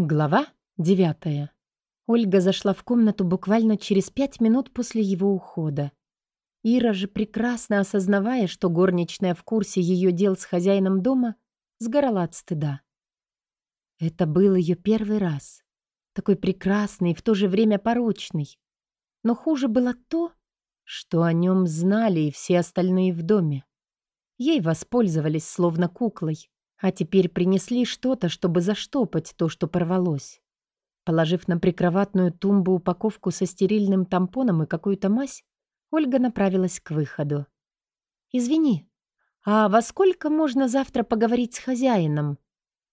Глава девятая. Ольга зашла в комнату буквально через пять минут после его ухода. Ира же, прекрасно осознавая, что горничная в курсе ее дел с хозяином дома, сгорала от стыда. Это был ее первый раз. Такой прекрасный и в то же время порочный. Но хуже было то, что о нем знали и все остальные в доме. Ей воспользовались словно куклой, а теперь принесли что-то, чтобы заштопать то, что порвалось. Положив на прикроватную тумбу упаковку со стерильным тампоном и какую-то мазь, Ольга направилась к выходу. «Извини, а во сколько можно завтра поговорить с хозяином?»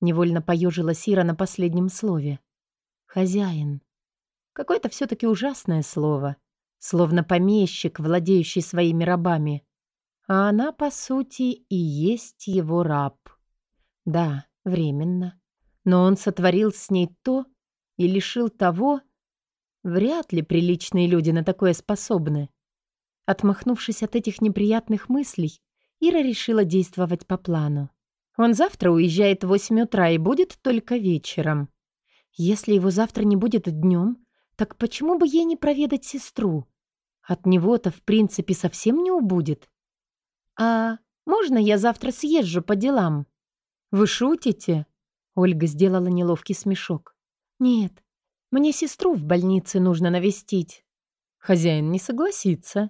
Невольно поежила Сира на последнем слове. «Хозяин». Какое-то все-таки ужасное слово. Словно помещик, владеющий своими рабами. А она, по сути, и есть его раб. Да, временно. Но он сотворил с ней то и лишил того... Вряд ли приличные люди на такое способны. Отмахнувшись от этих неприятных мыслей, Ира решила действовать по плану. Он завтра уезжает в восемь утра и будет только вечером. Если его завтра не будет днем, так почему бы ей не проведать сестру? От него-то, в принципе, совсем не убудет. «А можно я завтра съезжу по делам?» «Вы шутите?» Ольга сделала неловкий смешок. «Нет, мне сестру в больнице нужно навестить». Хозяин не согласится.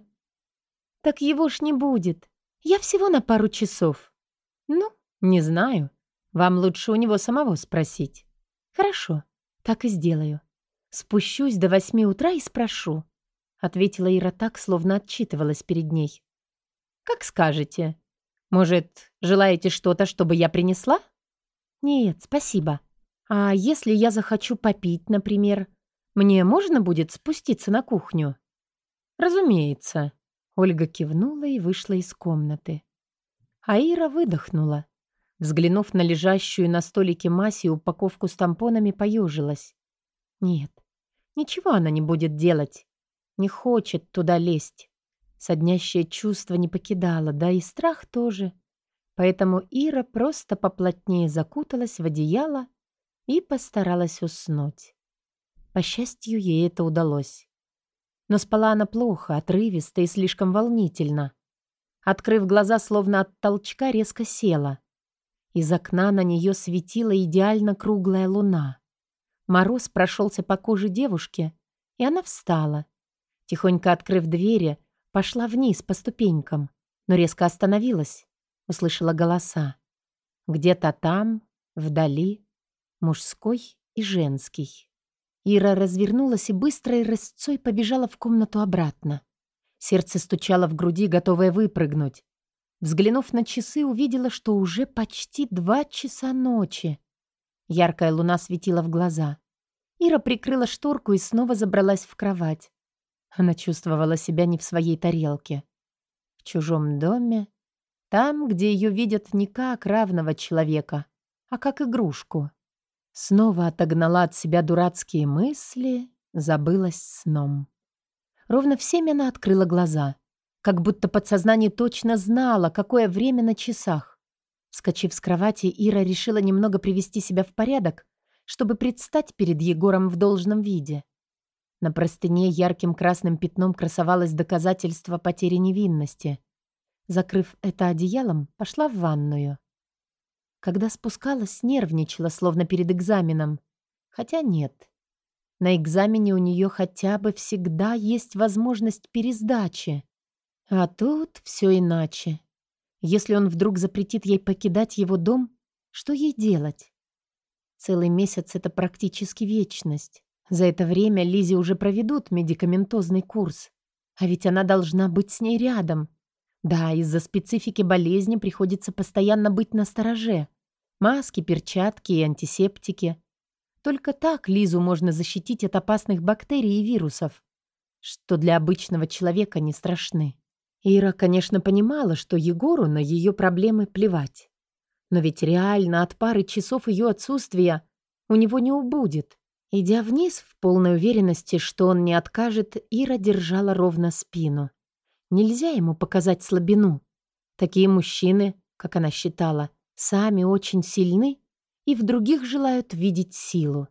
«Так его ж не будет. Я всего на пару часов». «Ну, не знаю. Вам лучше у него самого спросить». «Хорошо, так и сделаю. Спущусь до восьми утра и спрошу», — ответила Ира так, словно отчитывалась перед ней. «Как скажете. Может, желаете что-то, чтобы я принесла? Нет, спасибо. А если я захочу попить, например, мне можно будет спуститься на кухню? Разумеется. Ольга кивнула и вышла из комнаты. Аира выдохнула. Взглянув на лежащую на столике массе упаковку с тампонами, поежилась. Нет, ничего она не будет делать. Не хочет туда лезть. Соднящее чувство не покидало, да и страх тоже. Поэтому Ира просто поплотнее закуталась в одеяло и постаралась уснуть. По счастью, ей это удалось. Но спала она плохо, отрывисто и слишком волнительно. Открыв глаза, словно от толчка, резко села. Из окна на нее светила идеально круглая луна. Мороз прошелся по коже девушки, и она встала. Тихонько открыв двери, Пошла вниз по ступенькам, но резко остановилась. Услышала голоса. Где-то там, вдали, мужской и женский. Ира развернулась и быстрой рысцой побежала в комнату обратно. Сердце стучало в груди, готовое выпрыгнуть. Взглянув на часы, увидела, что уже почти два часа ночи. Яркая луна светила в глаза. Ира прикрыла шторку и снова забралась в кровать. Она чувствовала себя не в своей тарелке. В чужом доме, там, где ее видят не как равного человека, а как игрушку. Снова отогнала от себя дурацкие мысли, забылась сном. Ровно в семь она открыла глаза, как будто подсознание точно знало, какое время на часах. Вскочив с кровати, Ира решила немного привести себя в порядок, чтобы предстать перед Егором в должном виде. На простыне ярким красным пятном красовалось доказательство потери невинности. Закрыв это одеялом, пошла в ванную. Когда спускалась, нервничала, словно перед экзаменом. Хотя нет. На экзамене у нее хотя бы всегда есть возможность пересдачи. А тут все иначе. Если он вдруг запретит ей покидать его дом, что ей делать? Целый месяц — это практически вечность. За это время Лизе уже проведут медикаментозный курс. А ведь она должна быть с ней рядом. Да, из-за специфики болезни приходится постоянно быть на стороже. Маски, перчатки и антисептики. Только так Лизу можно защитить от опасных бактерий и вирусов, что для обычного человека не страшны. Ира, конечно, понимала, что Егору на ее проблемы плевать. Но ведь реально от пары часов ее отсутствия у него не убудет. Идя вниз в полной уверенности, что он не откажет, Ира держала ровно спину. Нельзя ему показать слабину. Такие мужчины, как она считала, сами очень сильны и в других желают видеть силу.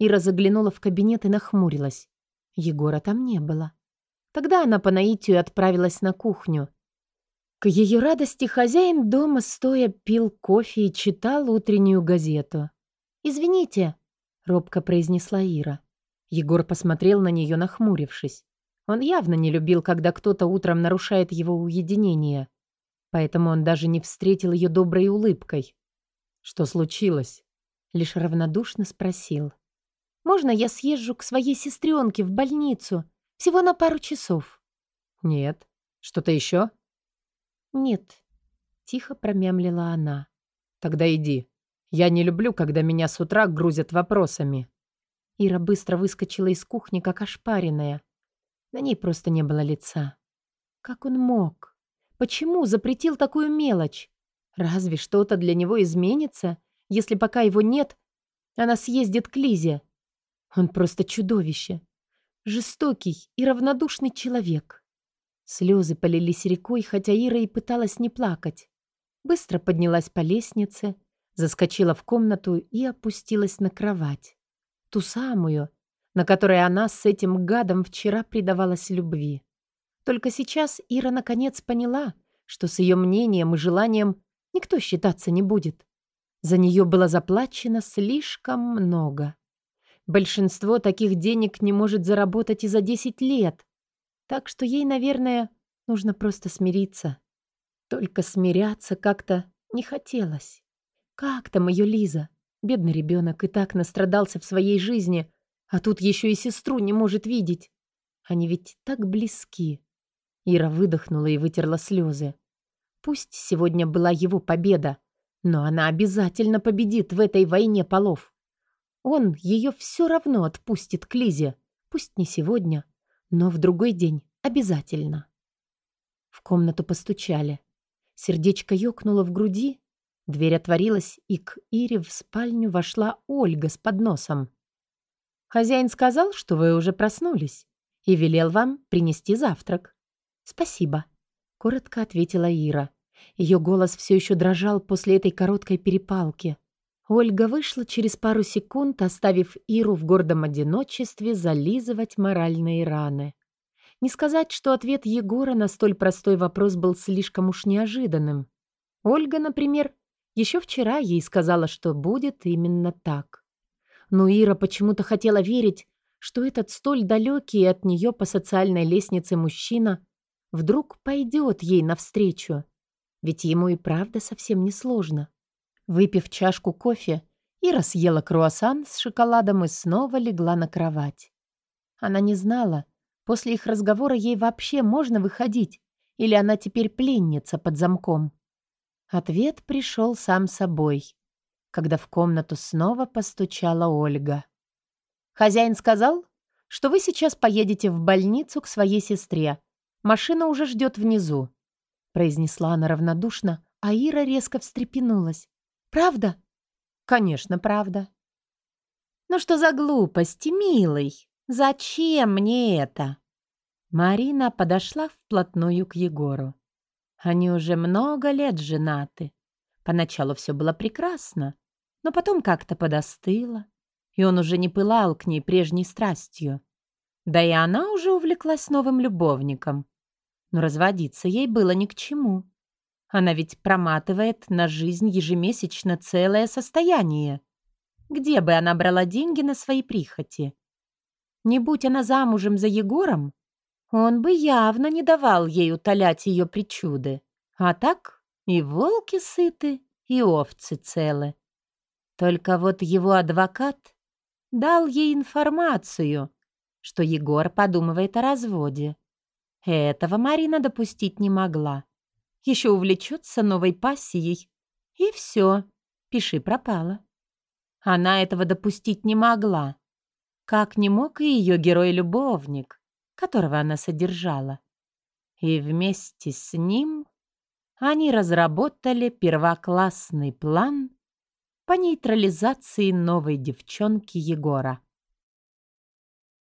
Ира заглянула в кабинет и нахмурилась. Егора там не было. Тогда она по наитию отправилась на кухню. К ее радости хозяин дома стоя пил кофе и читал утреннюю газету. «Извините», — робко произнесла Ира. Егор посмотрел на нее, нахмурившись. Он явно не любил, когда кто-то утром нарушает его уединение. Поэтому он даже не встретил ее доброй улыбкой. «Что случилось?» Лишь равнодушно спросил. «Можно я съезжу к своей сестренке в больницу? Всего на пару часов?» «Нет. Что-то еще?» «Нет», — тихо промямлила она. «Тогда иди. Я не люблю, когда меня с утра грузят вопросами». Ира быстро выскочила из кухни, как ошпаренная. На ней просто не было лица. Как он мог? Почему запретил такую мелочь? Разве что-то для него изменится, если пока его нет, она съездит к Лизе? Он просто чудовище. Жестокий и равнодушный человек. Слезы полились рекой, хотя Ира и пыталась не плакать. Быстро поднялась по лестнице, заскочила в комнату и опустилась на кровать. Ту самую, на которой она с этим гадом вчера предавалась любви. Только сейчас Ира наконец поняла, что с ее мнением и желанием никто считаться не будет. За нее было заплачено слишком много. Большинство таких денег не может заработать и за 10 лет. Так что ей, наверное, нужно просто смириться. Только смиряться как-то не хотелось. Как там ее Лиза? Бедный ребенок и так настрадался в своей жизни, а тут еще и сестру не может видеть. Они ведь так близки. Ира выдохнула и вытерла слезы. Пусть сегодня была его победа, но она обязательно победит в этой войне полов. Он ее все равно отпустит к Лизе. Пусть не сегодня, но в другой день обязательно. В комнату постучали. Сердечко ёкнуло в груди. Дверь отворилась, и к Ире в спальню вошла Ольга с подносом. «Хозяин сказал, что вы уже проснулись, и велел вам принести завтрак». «Спасибо», — коротко ответила Ира. Ее голос все еще дрожал после этой короткой перепалки. Ольга вышла через пару секунд, оставив Иру в гордом одиночестве зализывать моральные раны. Не сказать, что ответ Егора на столь простой вопрос был слишком уж неожиданным. Ольга, например, еще вчера ей сказала, что будет именно так. Но Ира почему-то хотела верить, что этот столь далекий от нее по социальной лестнице мужчина вдруг пойдет ей навстречу. Ведь ему и правда совсем не сложно. Выпив чашку кофе, Ира съела круассан с шоколадом и снова легла на кровать. Она не знала, после их разговора ей вообще можно выходить, или она теперь пленница под замком. Ответ пришел сам собой, когда в комнату снова постучала Ольга. «Хозяин сказал, что вы сейчас поедете в больницу к своей сестре. Машина уже ждет внизу», — произнесла она равнодушно, а Ира резко встрепенулась. Правда? Конечно, правда. Ну что за глупости, милый? Зачем мне это? Марина подошла вплотную к Егору. Они уже много лет женаты. Поначалу все было прекрасно, но потом как-то подостыло, и он уже не пылал к ней прежней страстью. Да и она уже увлеклась новым любовником. Но разводиться ей было ни к чему. Она ведь проматывает на жизнь ежемесячно целое состояние. Где бы она брала деньги на свои прихоти? Не будь она замужем за Егором, он бы явно не давал ей утолять ее причуды. А так и волки сыты, и овцы целы. Только вот его адвокат дал ей информацию, что Егор подумывает о разводе. Этого Марина допустить не могла еще увлечется новой пассией. И все, пиши пропало. Она этого допустить не могла. Как не мог и ее герой-любовник, которого она содержала. И вместе с ним они разработали первоклассный план по нейтрализации новой девчонки Егора.